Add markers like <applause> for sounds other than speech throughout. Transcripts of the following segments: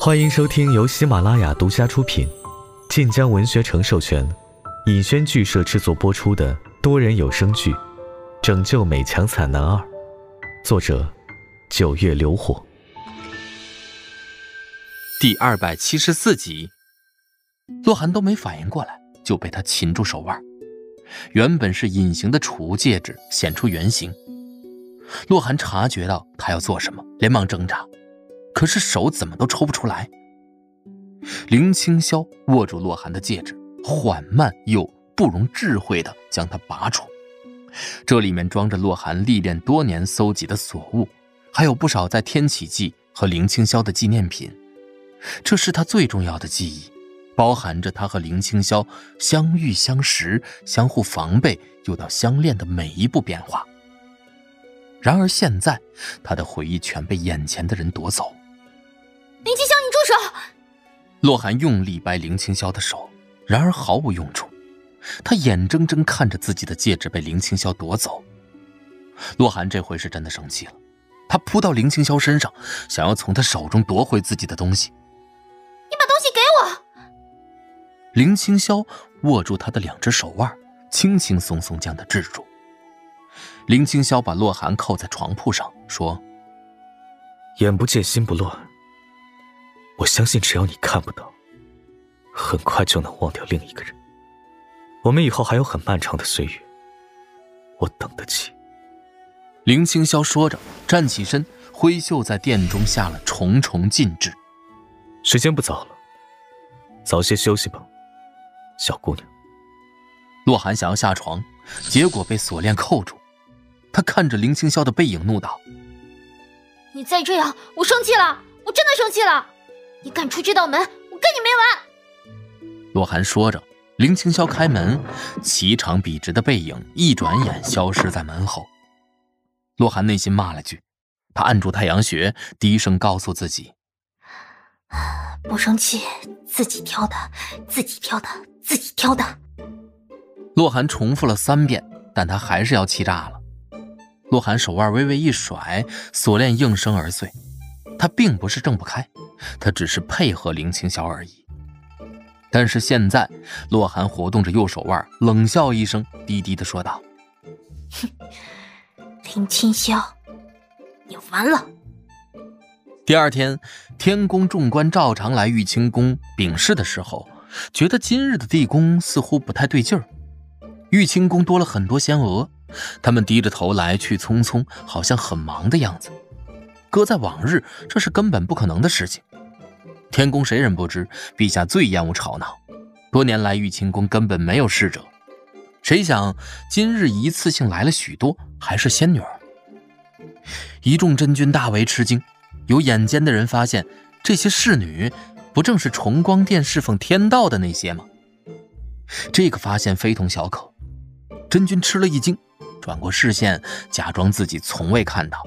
欢迎收听由喜马拉雅独家出品、晋江文学城授权、尹轩剧社制作播出的多人有声剧《拯救美强惨男二》，作者：九月流火，第二百七十四集。洛寒都没反应过来，就被他擒住手腕。原本是隐形的储物戒指显出原形。洛寒察觉到他要做什么，连忙挣扎。可是手怎么都抽不出来。林青霄握住洛寒的戒指，缓慢又不容智慧地将它拔出。这里面装着洛寒历练多年搜集的所物，还有不少在天启记和林青霄的纪念品。这是他最重要的记忆，包含着他和林青霄相遇、相识、相互防备，又到相恋的每一步变化。然而现在，他的回忆全被眼前的人夺走。林青霄，你住手！洛寒用力掰林青霄的手，然而毫无用处。他眼睁睁看着自己的戒指被林青霄夺走。洛寒这回是真的生气了，他扑到林青霄身上，想要从他手中夺回自己的东西。你把东西给我！林青霄握住他的两只手腕，轻轻松松将他制住。林青霄把洛寒扣在床铺上，说：“眼不见心不乱。”我相信，只要你看不到，很快就能忘掉另一个人。我们以后还有很漫长的岁月，我等得起。林青霄说着，站起身，挥袖在殿中下了重重禁制。时间不早了，早些休息吧，小姑娘。洛寒想要下床，结果被锁链扣住。他看着林青霄的背影，怒道：“你再这样，我生气了，我真的生气了。”你敢出这道门，我跟你没完！洛寒说着，林青霄开门，颀长笔直的背影一转眼消失在门后。洛寒内心骂了句，他按住太阳穴，低声告诉自己：<sighs> “不生气，自己挑的，自己挑的，自己挑的。”洛寒重复了三遍，但他还是要气炸了。洛寒手腕微微一甩，锁链应声而碎。他并不是挣不开。他只是配合林青霄而已。但是现在，洛寒活动着右手腕，冷笑一声，低低的说道：“哼，林青霄，你完了。”第二天，天宫众官照常来玉清宫禀事的时候，觉得今日的地宫似乎不太对劲儿。玉清宫多了很多仙娥，他们低着头来去匆匆，好像很忙的样子。搁在往日，这是根本不可能的事情。天宫谁人不知，陛下最厌恶吵闹。多年来，玉清宫根本没有侍者。谁想今日一次性来了许多，还是仙女儿。一众真君大为吃惊。有眼尖的人发现，这些侍女不正是重光殿侍奉天道的那些吗？这个发现非同小可。真君吃了一惊，转过视线，假装自己从未看到。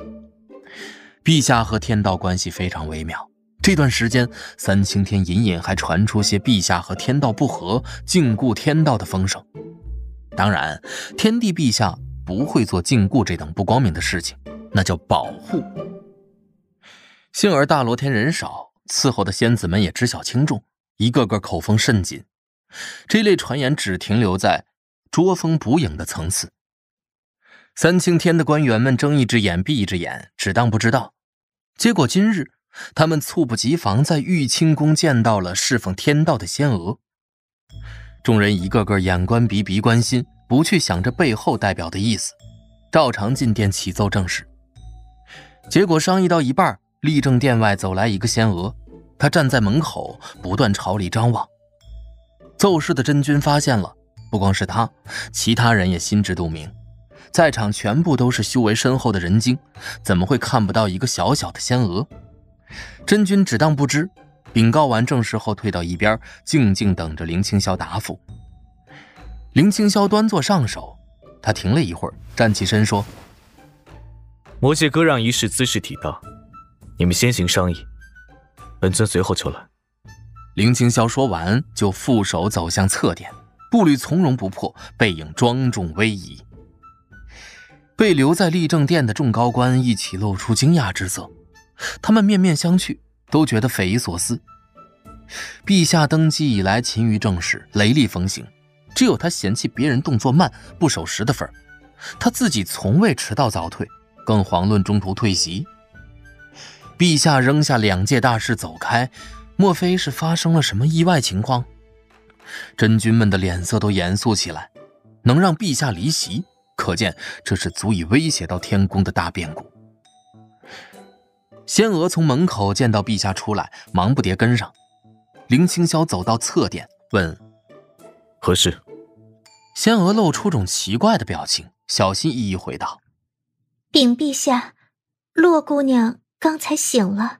陛下和天道关系非常微妙。这段时间，三清天隐隐还传出些陛下和天道不和、禁锢天道的风声。当然，天帝陛下不会做禁锢这等不光明的事情，那叫保护。幸而大罗天人少，伺候的仙子们也知晓轻重，一个个口风甚紧。这类传言只停留在捉风捕影的层次。三清天的官员们睁一只眼闭一只眼，只当不知道。结果今日，他们猝不及防在玉清宫见到了侍奉天道的仙娥。众人一个个眼观鼻，鼻观心，不去想着背后代表的意思，照常进殿启奏正事。结果商议到一半，立正殿外走来一个仙娥，她站在门口，不断朝里张望。奏事的真君发现了，不光是他，其他人也心知肚明。在场全部都是修为深厚的人精，怎么会看不到一个小小的仙娥？真君只当不知，禀告完正事后，退到一边，静静等着林青霄答复。林青霄端坐上首，他停了一会儿，站起身说：“魔界割让一事姿势体大，你们先行商议，本尊随后就来。”林青霄说完，就负手走向侧殿，步履从容不迫，背影庄重威仪。被留在立正殿的众高官一起露出惊讶之色，他们面面相觑，都觉得匪夷所思。陛下登基以来勤于政事，雷厉风行，只有他嫌弃别人动作慢、不守时的份儿。他自己从未迟到早退，更遑论中途退席。陛下扔下两届大事走开，莫非是发生了什么意外情况？真君们的脸色都严肃起来。能让陛下离席，可见这是足以威胁到天宫的大变故。仙娥从门口见到陛下出来，忙不迭跟上。林青霄走到侧殿，问：“何事？”仙娥露出种奇怪的表情，小心翼翼回道：“禀陛下，洛姑娘刚才醒了。”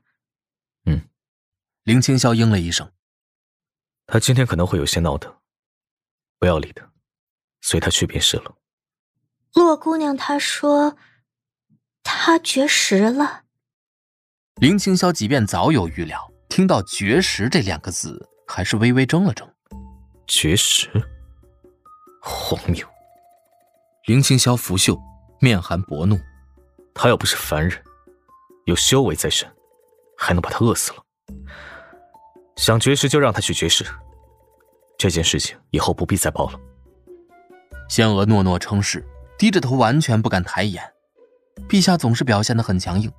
嗯。林青霄应了一声：“她今天可能会有些闹腾，不要理她。”随他去便是了。洛姑娘她说，她绝食了。林青霄即便早有预料，听到“绝食”这两个字，还是微微怔了怔。绝食，荒谬！林青霄拂袖，面含薄怒。他要不是凡人，有修为在身，还能把他饿死了。想绝食就让他去绝食。这件事情以后不必再报了。仙娥诺诺称是，低着头，完全不敢抬眼。陛下总是表现得很强硬，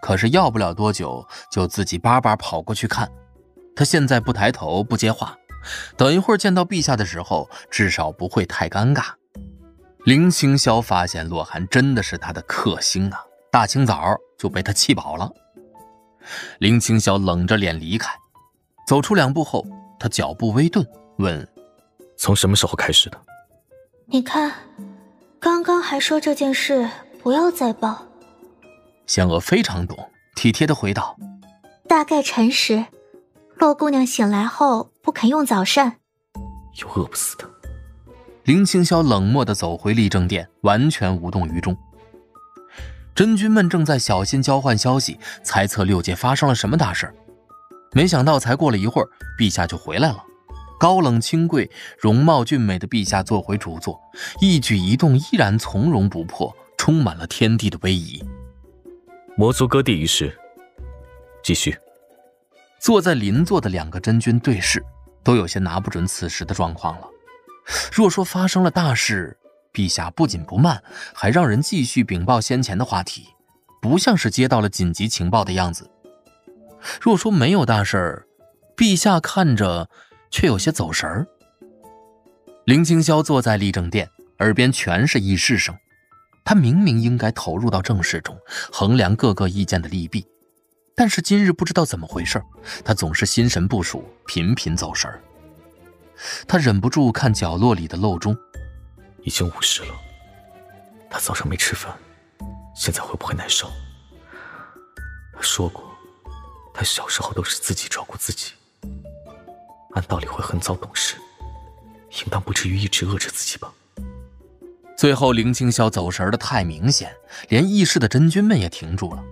可是要不了多久，就自己巴巴跑过去看。他现在不抬头不接话，等一会儿见到陛下的时候，至少不会太尴尬。林青霄发现洛寒真的是他的克星啊，大清早就被他气饱了。林青霄冷着脸离开，走出两步后，他脚步微顿，问：“从什么时候开始的？”你看，刚刚还说这件事不要再报。仙娥非常懂，体贴的回道：“大概辰时，洛姑娘醒来后不肯用早膳，又饿不死的。”林清霄冷漠的走回立正殿，完全无动于衷。真君们正在小心交换消息，猜测六界发生了什么大事。没想到才过了一会儿，陛下就回来了。高冷清贵、容貌俊美的陛下坐回主座，一举一动依然从容不迫，充满了天地的威仪。魔族割地一事，继续。坐在邻座的两个真君对视，都有些拿不准此时的状况了。若说发生了大事，陛下不紧不慢，还让人继续禀报先前的话题，不像是接到了紧急情报的样子。若说没有大事儿陛下看着。却有些走神儿。林青霄坐在立正殿，耳边全是议事声。他明明应该投入到政事中，衡量各个意见的利弊，但是今日不知道怎么回事，他总是心神不属，频频走神。他忍不住看角落里的漏钟，已经午时了。他早上没吃饭，现在会不会难受？他说过，他小时候都是自己照顾自己。按道理会很早懂事，应当不至于一直饿着自己吧。最后，林青霄走神的太明显，连议事的真君们也停住了。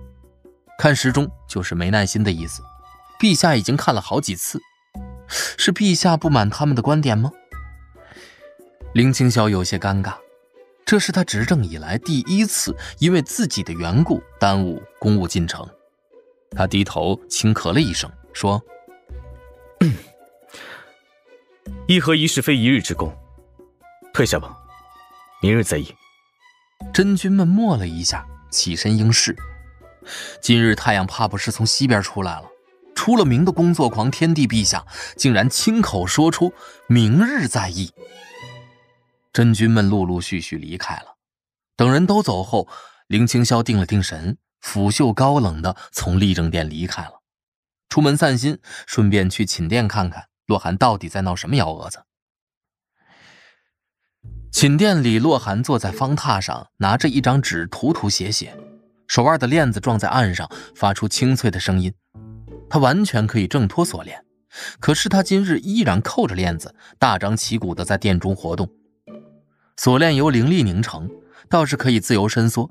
看时钟就是没耐心的意思。陛下已经看了好几次，是陛下不满他们的观点吗？林青霄有些尴尬，这是他执政以来第一次因为自己的缘故耽误公务进程。他低头轻咳了一声，说。议 <coughs> 和一事非一日之功，退下吧，明日再议。真君们默了一下，起身应是。今日太阳怕不是从西边出来了？出了名的工作狂天帝陛下，竟然亲口说出明日再议。真君们陆陆续续离开了。等人都走后，林青霄定了定神，拂袖高冷的从立正殿离开了，出门散心，顺便去寝殿看看。洛寒到底在闹什么幺蛾子？寝殿里，洛寒坐在方榻上，拿着一张纸涂涂写写，手腕的链子撞在案上，发出清脆的声音。他完全可以挣脱锁链，可是他今日依然扣着链子，大张旗鼓的在殿中活动。锁链由灵力凝成，倒是可以自由伸缩。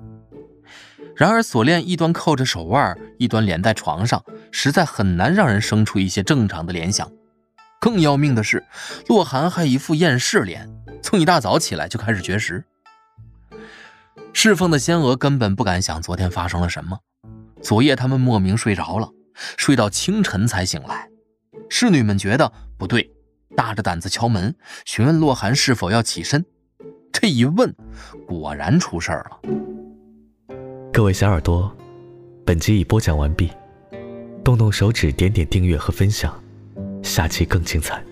然而锁链一端扣着手腕，一端连在床上，实在很难让人生出一些正常的联想。更要命的是，洛寒还一副厌世脸，从一大早起来就开始绝食。侍奉的仙娥根本不敢想昨天发生了什么。昨夜他们莫名睡着了，睡到清晨才醒来。侍女们觉得不对，大着胆子敲门，询问洛寒是否要起身。这一问，果然出事了。各位小耳朵，本集已播讲完毕，动动手指点点订阅和分享，下期更精彩。